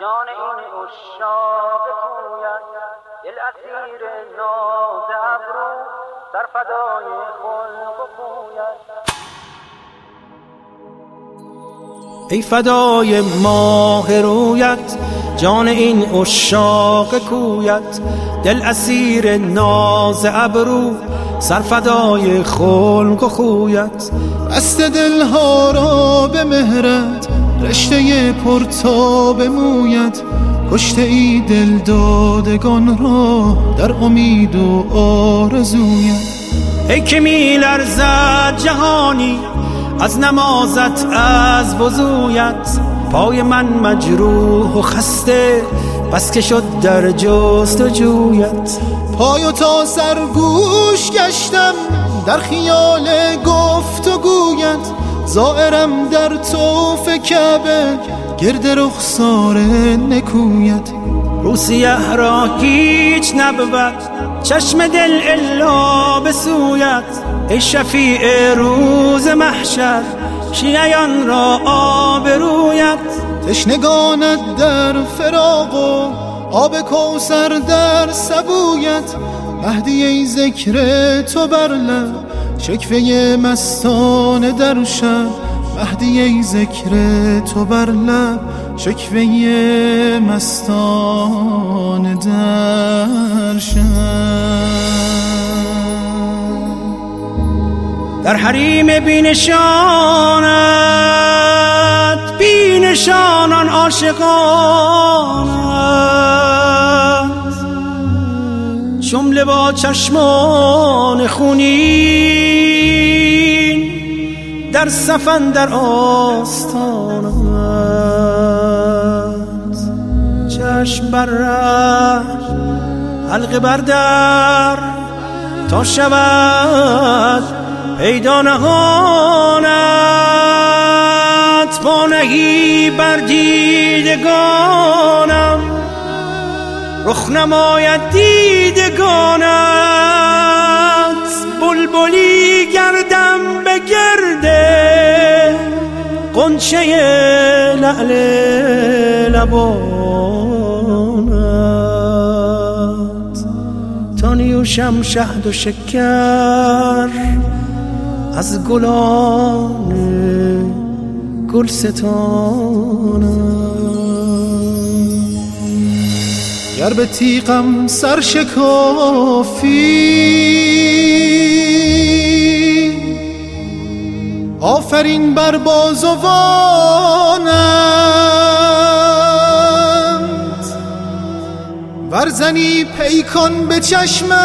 جان این اشاق کویت دل اسیر ناز ابرو در فدای خلق و ای فدای ماه رویت جان این اشاق کویت دل اسیر ناز ابرو سرفدای خلق و خویت. بست دلها را به مهرت رشته پرتاب مویت کشته ای دل دادگان را در امید و آرزویت. ای که می لرزد جهانی از نمازت از بزویت پای من مجروح و خسته بس که شد در جست و جویت. پای و تا سرگوش گشتم در خیال گفت و زائرم در توف کعبه گرد رخسار نکویت. روسیه را هیچ نبود چشم دل الا به سویت. ای شفیع روز محشر شیعیان را آبرویت تشنگانت در فراق و آب کوسر در سبویت. مهدی ای ذکر تو بر لب شکفه مستان در شب مهدی ای ذکر تو بر لب. شکوه مستان در در حریم بینشانت بینشانان عاشقانت جمله با چشمان خونین در سفن در آستانت چشم بر حلقه بر در تا شود پیدا نهانت. با نهی بر دیدگانم رخ نماید دیدگانت. بلبلی گردم به گرده قنچه لعل لبانت. تا نیوشم شهد و شکر از گلان گل گر به تیغم سر شکافی آفرین بر بازوانت. ورزنی پیکان به چشمم.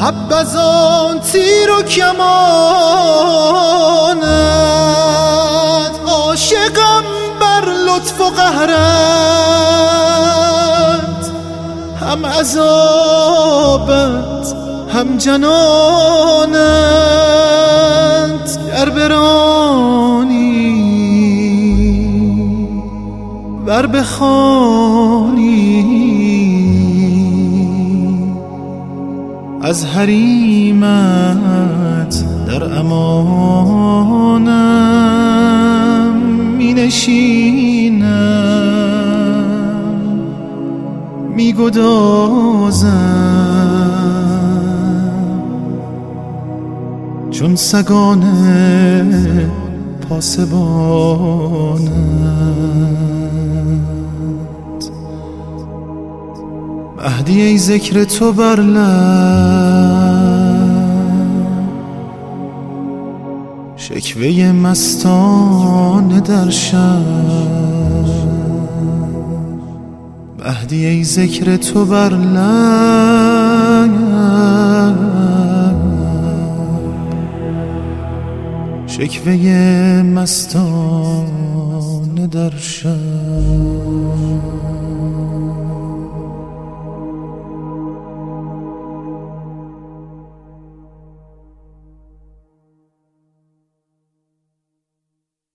حبذان تیر و کمانت لطف و قهرت هم عذابت هم جنانت گر برانی بر بخانی از حریمت در امانم می نشینم می گدازم چون سگان پاسبانت. مهدی ای ذکر تو بر شکوه مستان در شب مهدی ای ذکر تو بر شکوه مستان در شب